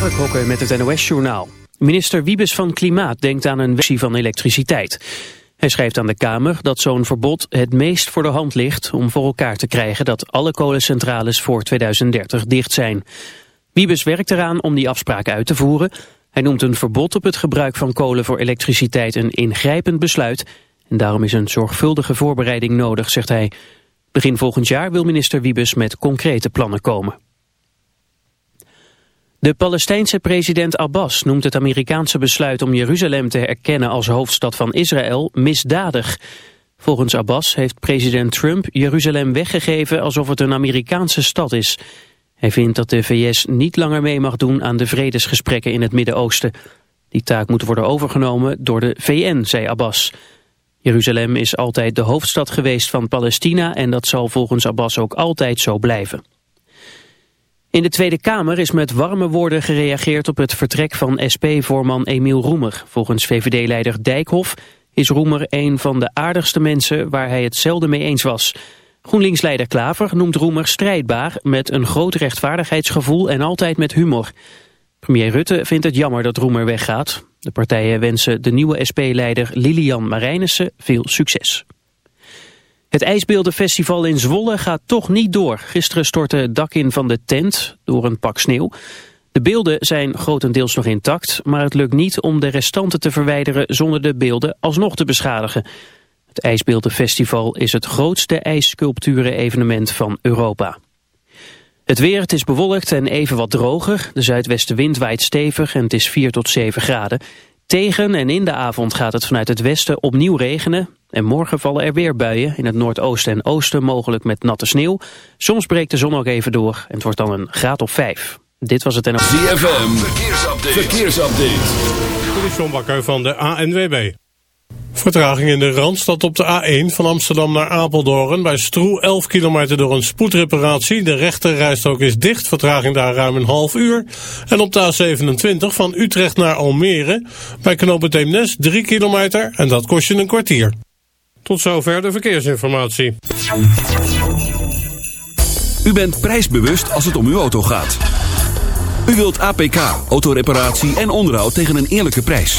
Mark Hokker met het NOS-journaal. Minister Wiebes van Klimaat denkt aan een versie van elektriciteit. Hij schrijft aan de Kamer dat zo'n verbod het meest voor de hand ligt... om voor elkaar te krijgen dat alle kolencentrales voor 2030 dicht zijn. Wiebes werkt eraan om die afspraak uit te voeren. Hij noemt een verbod op het gebruik van kolen voor elektriciteit een ingrijpend besluit... en daarom is een zorgvuldige voorbereiding nodig, zegt hij. Begin volgend jaar wil minister Wiebes met concrete plannen komen. De Palestijnse president Abbas noemt het Amerikaanse besluit om Jeruzalem te erkennen als hoofdstad van Israël misdadig. Volgens Abbas heeft president Trump Jeruzalem weggegeven alsof het een Amerikaanse stad is. Hij vindt dat de VS niet langer mee mag doen aan de vredesgesprekken in het Midden-Oosten. Die taak moet worden overgenomen door de VN, zei Abbas. Jeruzalem is altijd de hoofdstad geweest van Palestina en dat zal volgens Abbas ook altijd zo blijven. In de Tweede Kamer is met warme woorden gereageerd op het vertrek van SP-voorman Emiel Roemer. Volgens VVD-leider Dijkhoff is Roemer een van de aardigste mensen waar hij het zelden mee eens was. GroenLinks-leider Klaver noemt Roemer strijdbaar met een groot rechtvaardigheidsgevoel en altijd met humor. Premier Rutte vindt het jammer dat Roemer weggaat. De partijen wensen de nieuwe SP-leider Lilian Marijnissen veel succes. Het IJsbeeldenfestival in Zwolle gaat toch niet door. Gisteren stortte het dak in van de tent door een pak sneeuw. De beelden zijn grotendeels nog intact, maar het lukt niet om de restanten te verwijderen zonder de beelden alsnog te beschadigen. Het IJsbeeldenfestival is het grootste ijssculpturen-evenement van Europa. Het weer, het is bewolkt en even wat droger. De zuidwestenwind waait stevig en het is 4 tot 7 graden. Tegen en in de avond gaat het vanuit het westen opnieuw regenen. En morgen vallen er weer buien. In het noordoosten en oosten mogelijk met natte sneeuw. Soms breekt de zon ook even door en het wordt dan een graad of 5. Dit was het en... ZFM, verkeersupdate. verkeersupdate. Dit is John Bakker van de ANWB. Vertraging in de Randstad op de A1 van Amsterdam naar Apeldoorn. Bij Stroe 11 kilometer door een spoedreparatie. De rechterrijstrook is dicht, vertraging daar ruim een half uur. En op de A27 van Utrecht naar Almere. Bij Eemnes 3 kilometer en dat kost je een kwartier. Tot zover de verkeersinformatie. U bent prijsbewust als het om uw auto gaat. U wilt APK, autoreparatie en onderhoud tegen een eerlijke prijs.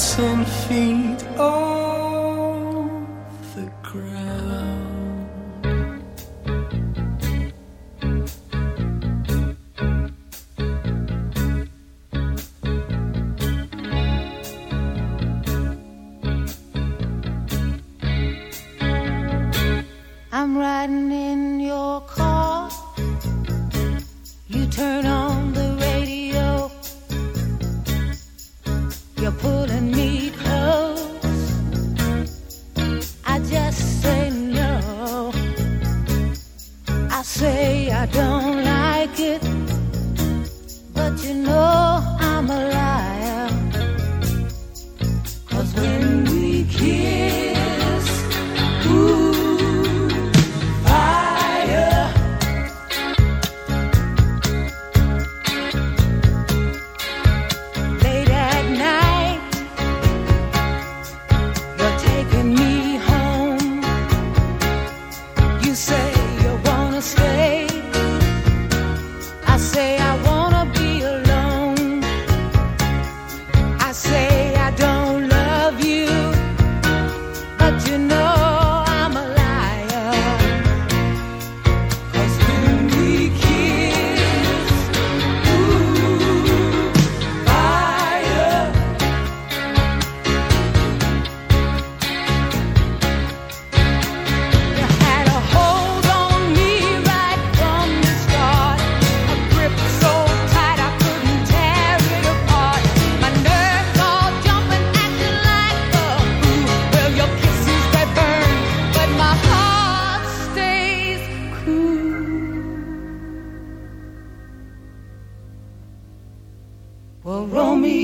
dancing feet.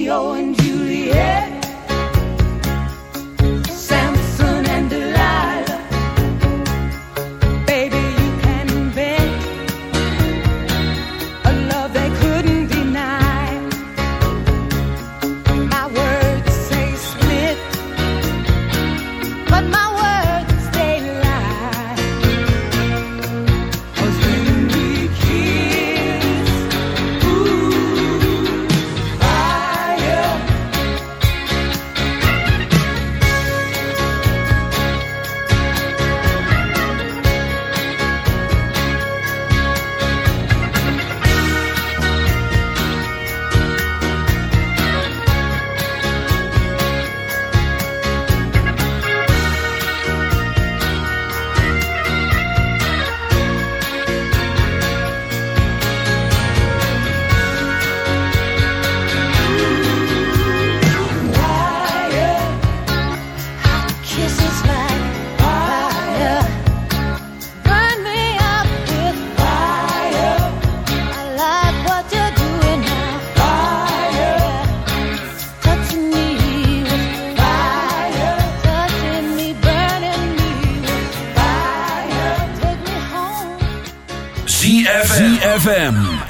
Leo and G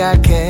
I.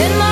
in my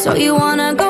So you wanna go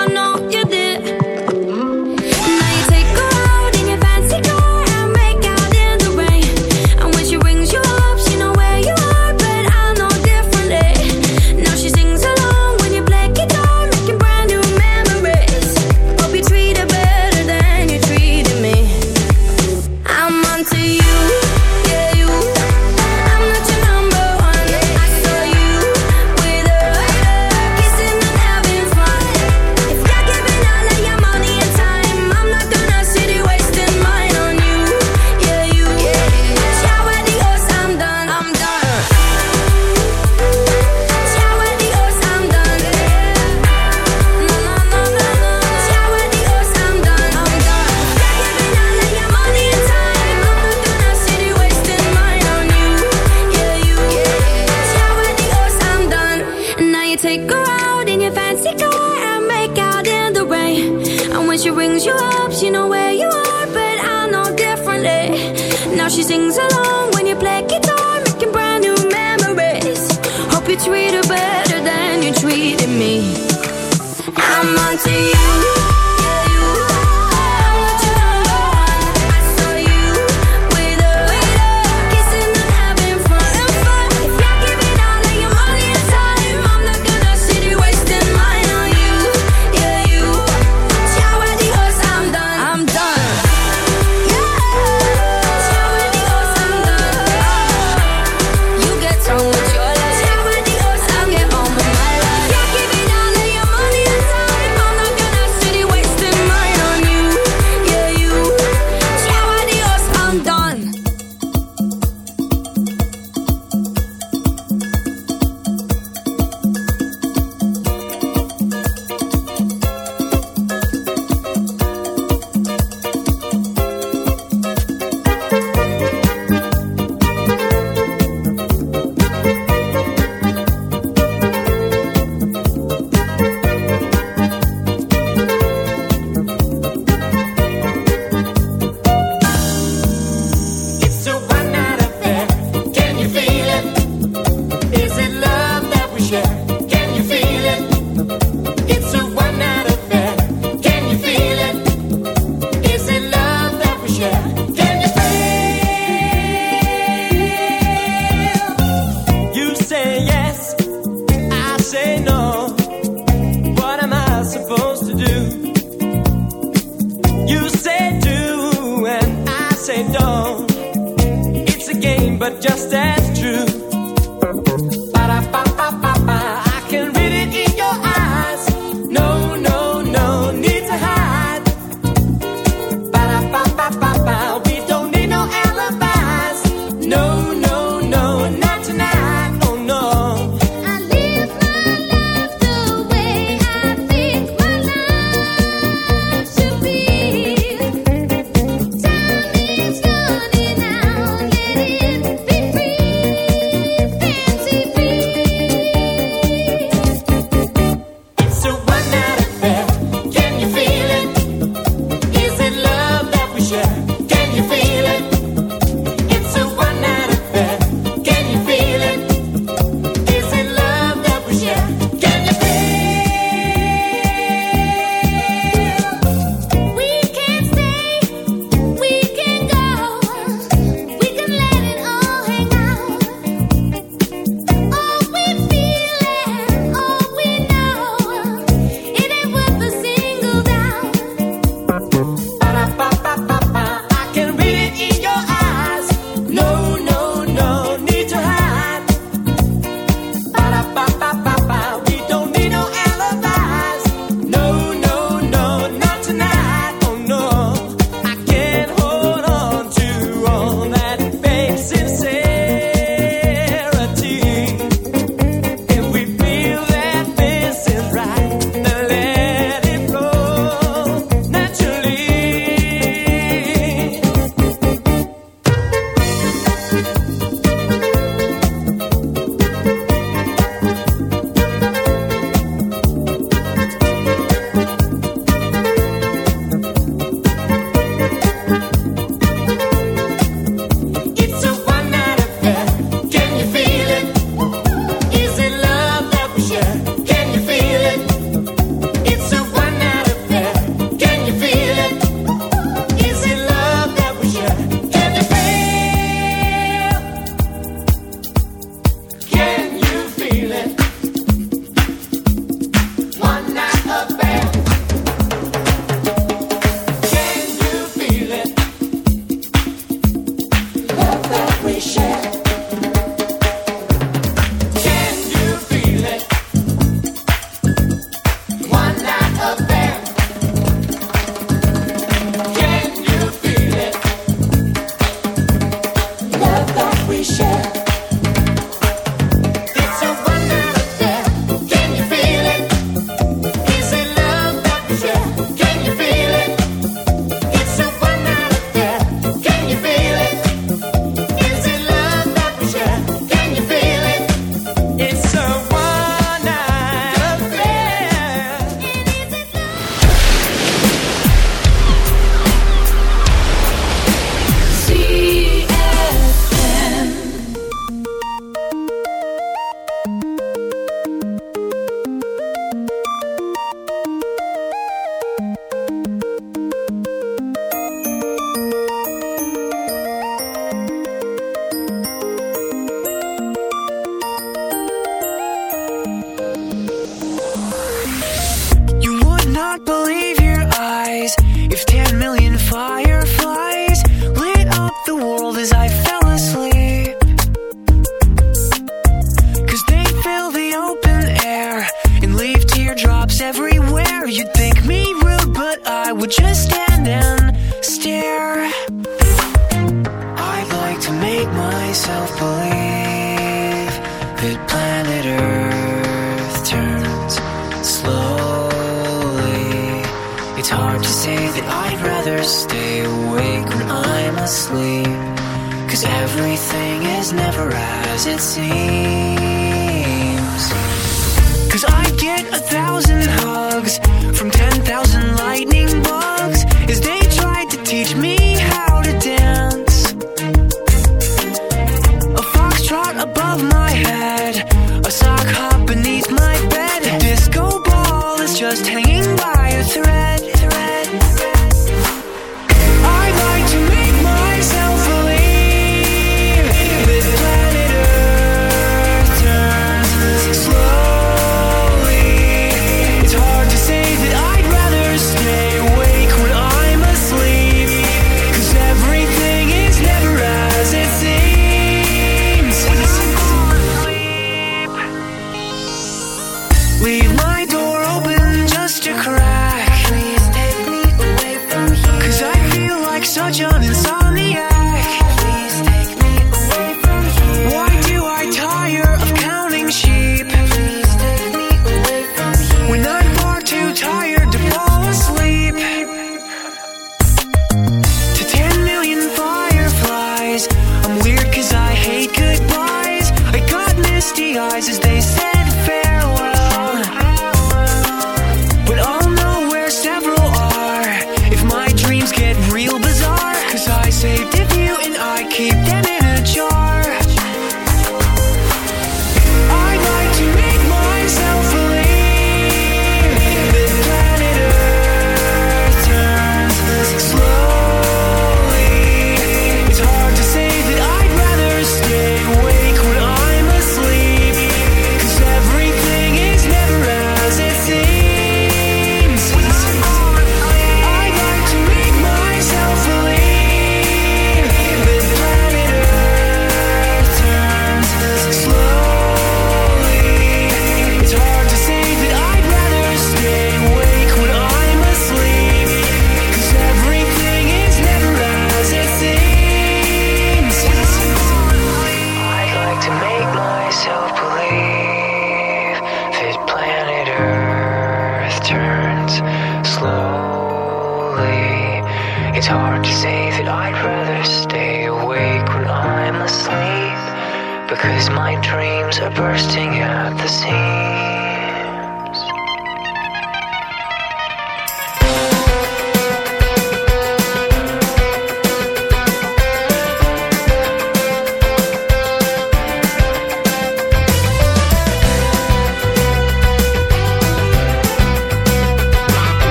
but just as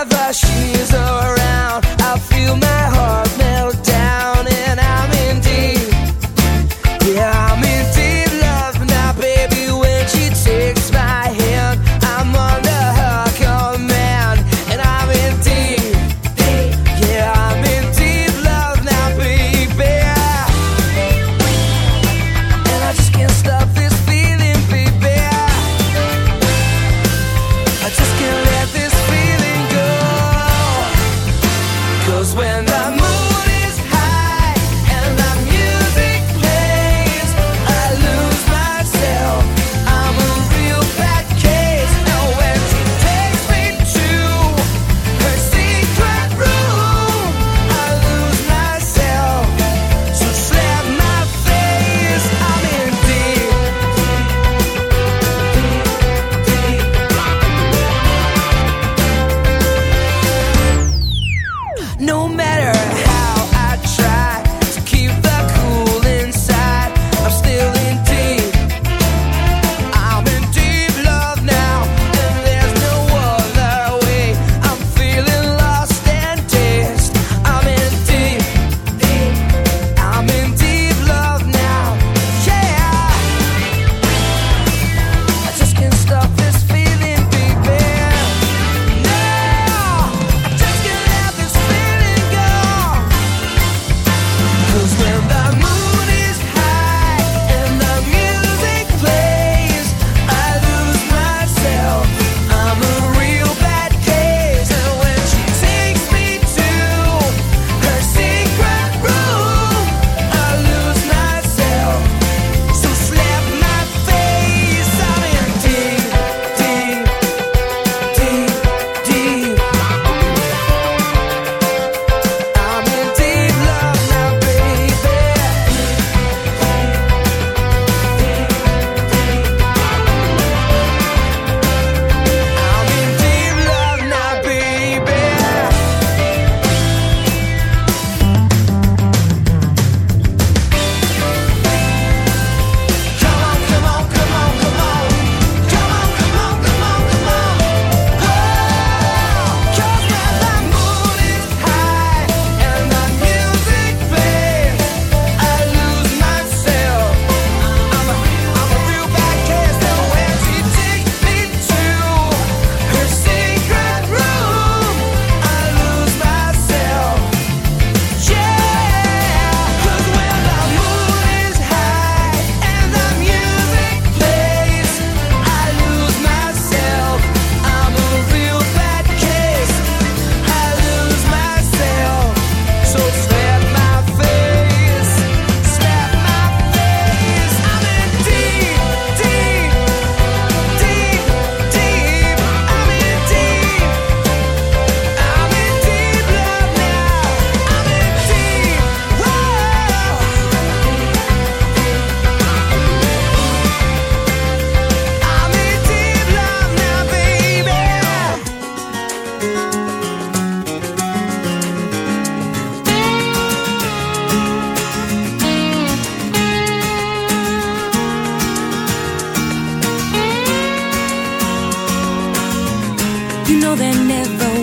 Whenever she's around, I feel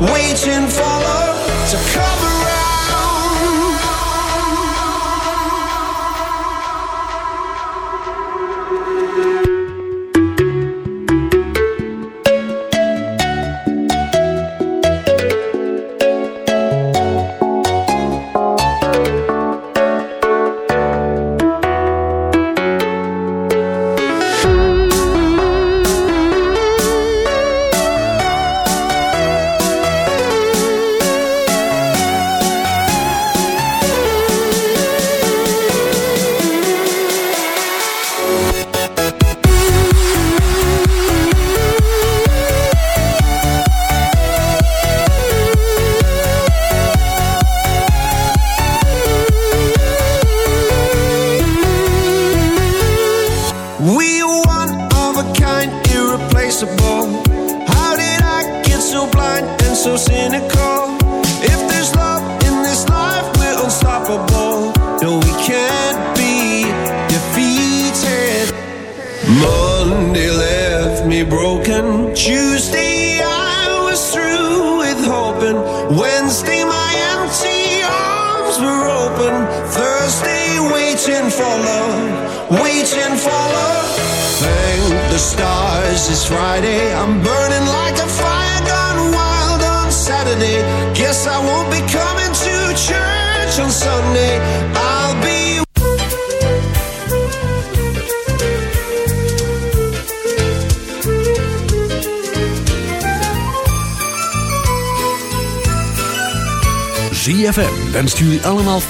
waiting for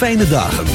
fijne dagen